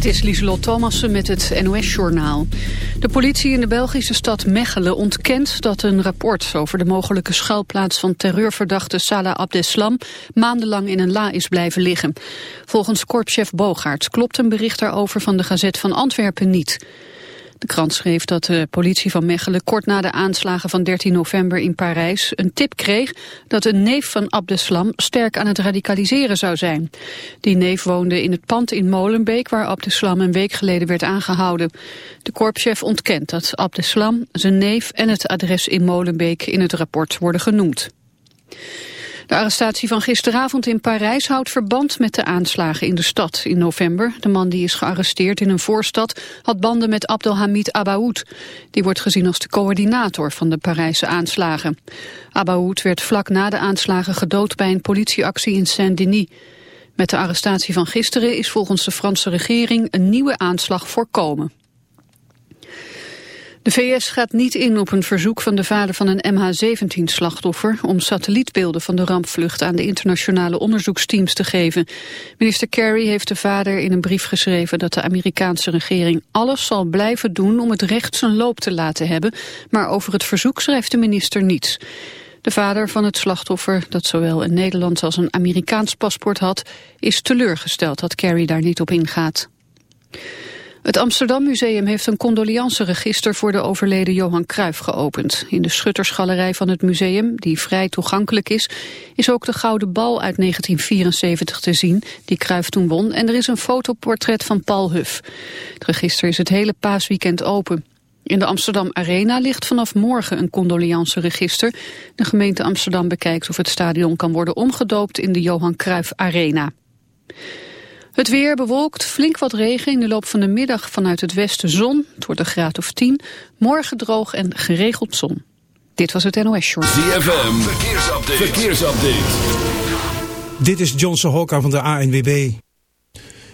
Dit is Lieselot Thomassen met het NOS-journaal. De politie in de Belgische stad Mechelen ontkent dat een rapport... over de mogelijke schuilplaats van terreurverdachte Salah Abdeslam... maandenlang in een la is blijven liggen. Volgens korpschef Bogaerts klopt een bericht daarover van de Gazet van Antwerpen niet... De krant schreef dat de politie van Mechelen kort na de aanslagen van 13 november in Parijs een tip kreeg dat een neef van Abdeslam sterk aan het radicaliseren zou zijn. Die neef woonde in het pand in Molenbeek waar Abdeslam een week geleden werd aangehouden. De korpschef ontkent dat Abdeslam, zijn neef en het adres in Molenbeek in het rapport worden genoemd. De arrestatie van gisteravond in Parijs houdt verband met de aanslagen in de stad in november. De man die is gearresteerd in een voorstad had banden met Abdelhamid Abaoud. Die wordt gezien als de coördinator van de Parijse aanslagen. Abaoud werd vlak na de aanslagen gedood bij een politieactie in Saint-Denis. Met de arrestatie van gisteren is volgens de Franse regering een nieuwe aanslag voorkomen. De VS gaat niet in op een verzoek van de vader van een MH17-slachtoffer... om satellietbeelden van de rampvlucht aan de internationale onderzoeksteams te geven. Minister Kerry heeft de vader in een brief geschreven dat de Amerikaanse regering alles zal blijven doen om het recht zijn loop te laten hebben. Maar over het verzoek schrijft de minister niets. De vader van het slachtoffer, dat zowel een Nederlands als een Amerikaans paspoort had, is teleurgesteld dat Kerry daar niet op ingaat. Het Amsterdam Museum heeft een condoleanceregister voor de overleden Johan Cruijff geopend. In de schuttersgalerij van het museum, die vrij toegankelijk is, is ook de gouden bal uit 1974 te zien, die Cruijff toen won. En er is een fotoportret van Paul Huff. Het register is het hele paasweekend open. In de Amsterdam Arena ligt vanaf morgen een condoleanceregister. De gemeente Amsterdam bekijkt of het stadion kan worden omgedoopt in de Johan Cruijff Arena. Het weer bewolkt, flink wat regen in de loop van de middag vanuit het westen zon. Het wordt een graad of 10. Morgen droog en geregeld zon. Dit was het NOS Short. ZFM, verkeersupdate. verkeersupdate. Dit is Johnson Hokka van de ANWB.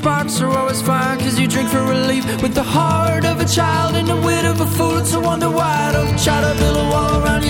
sparks are always fine Cause you drink for relief With the heart of a child and the wit of a fool. It's a wonder why I don't try to build a wall around you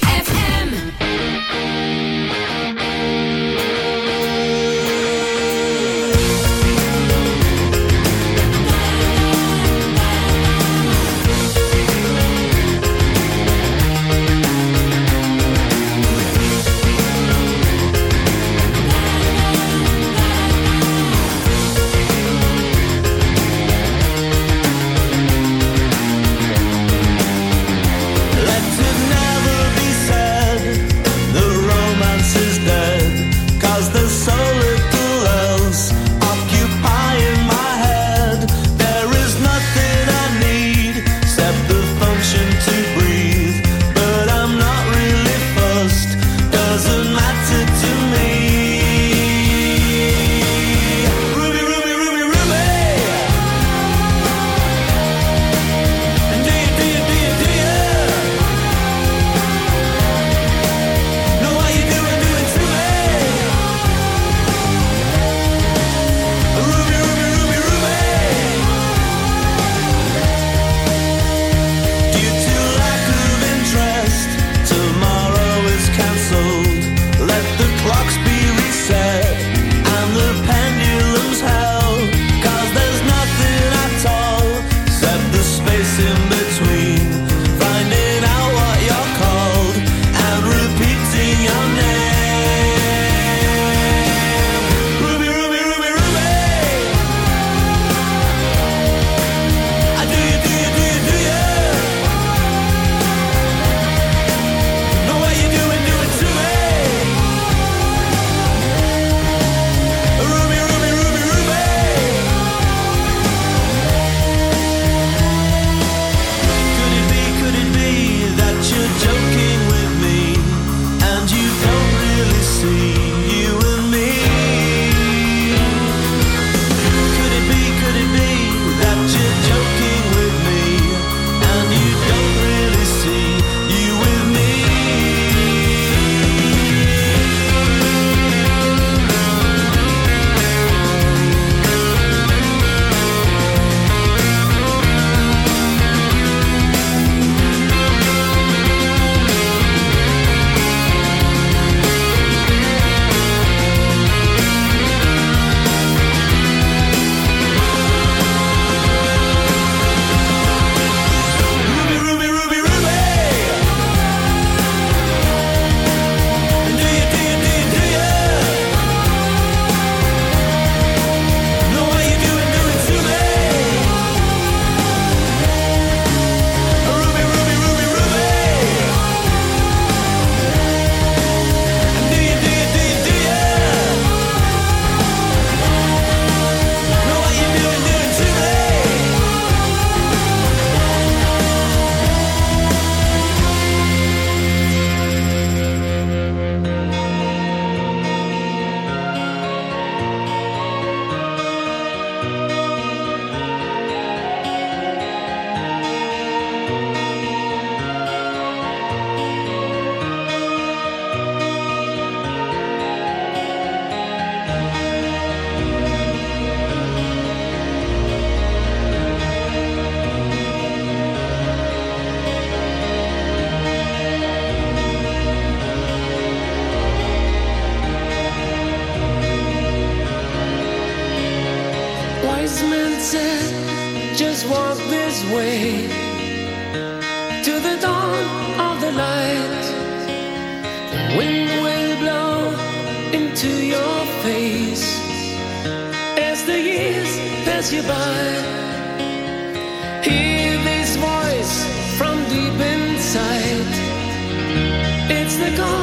go.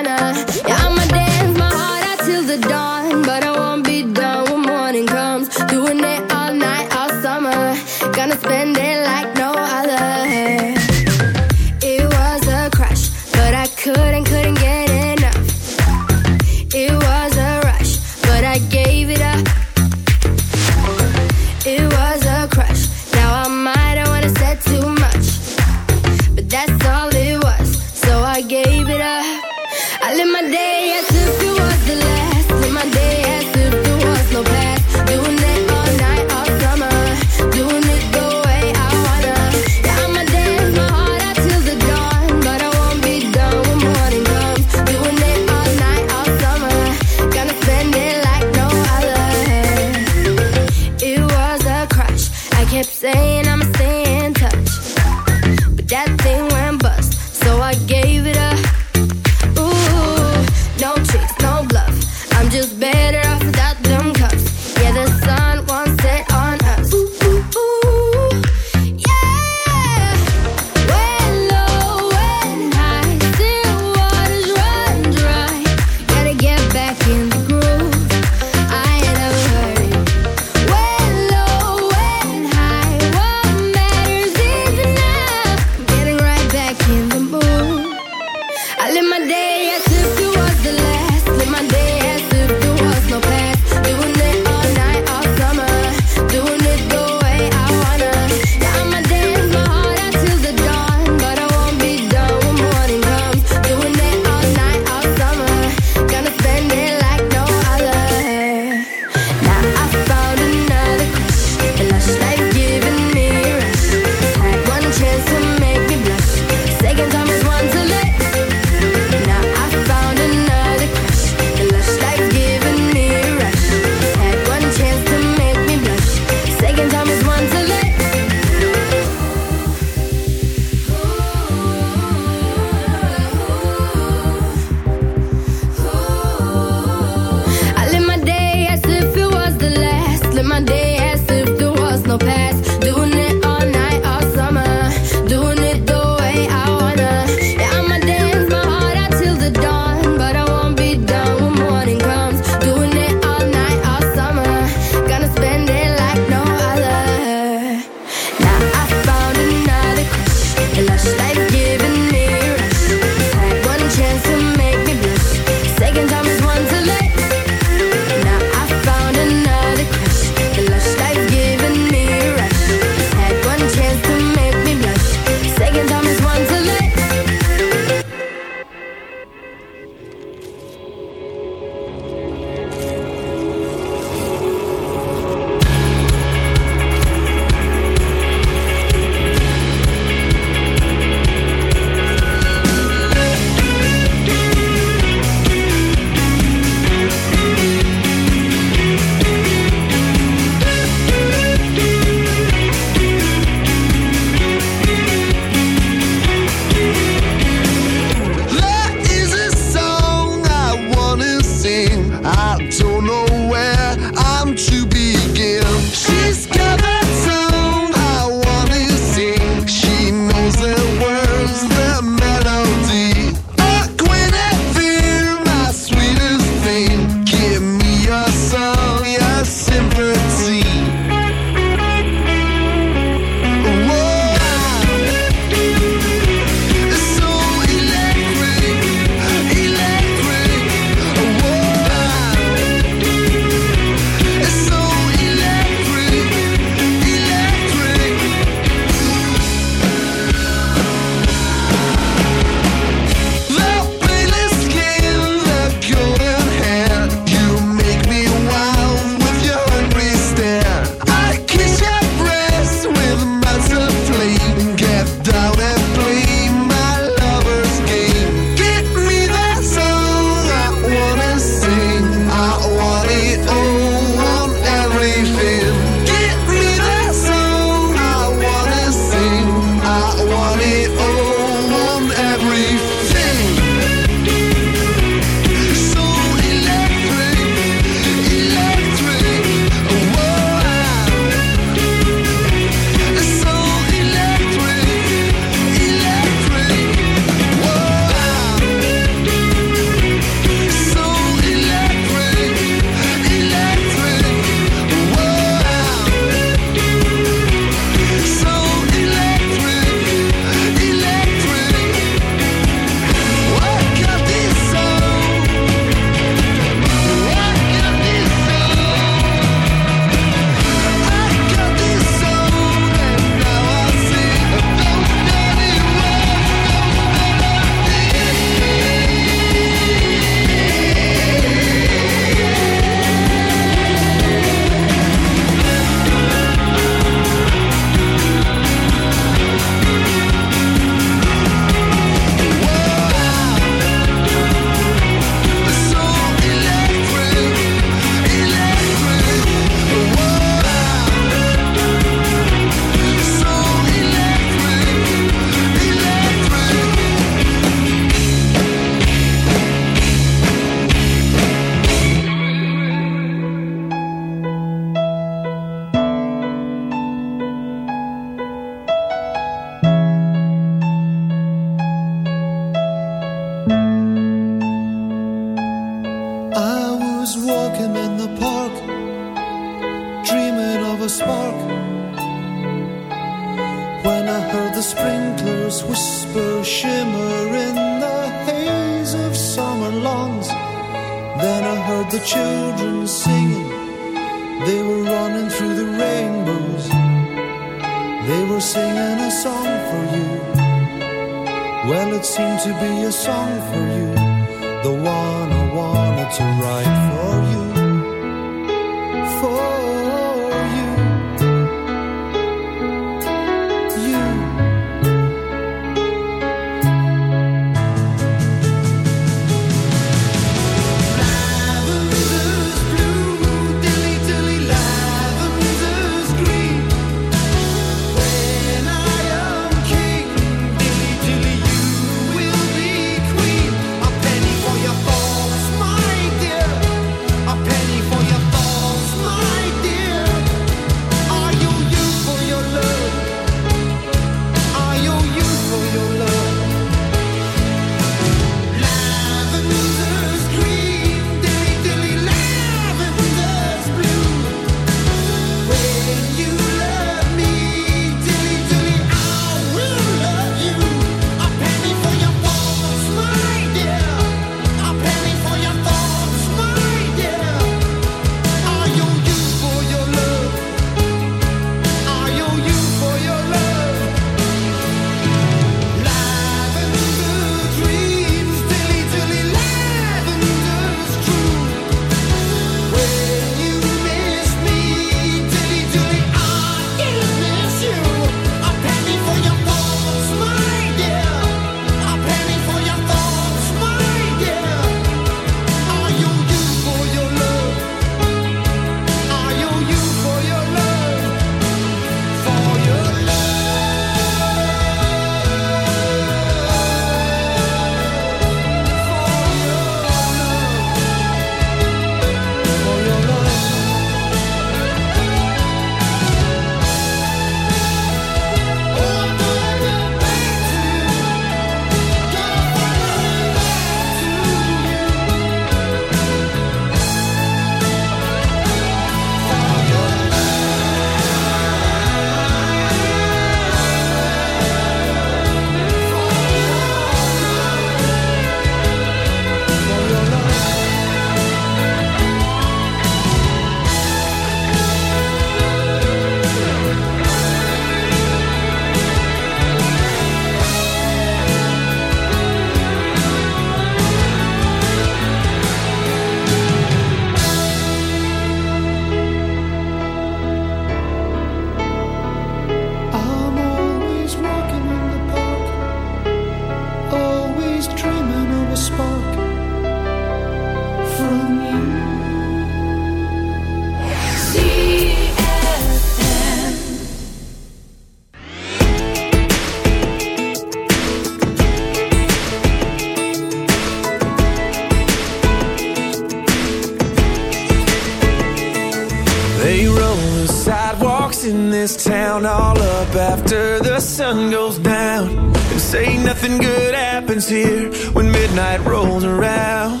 when midnight rolls around.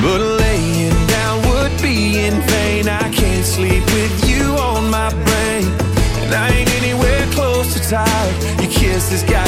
But laying down would be in vain. I can't sleep with you on my brain. And I ain't anywhere close to tired. Your kiss has got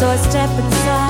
so I step inside.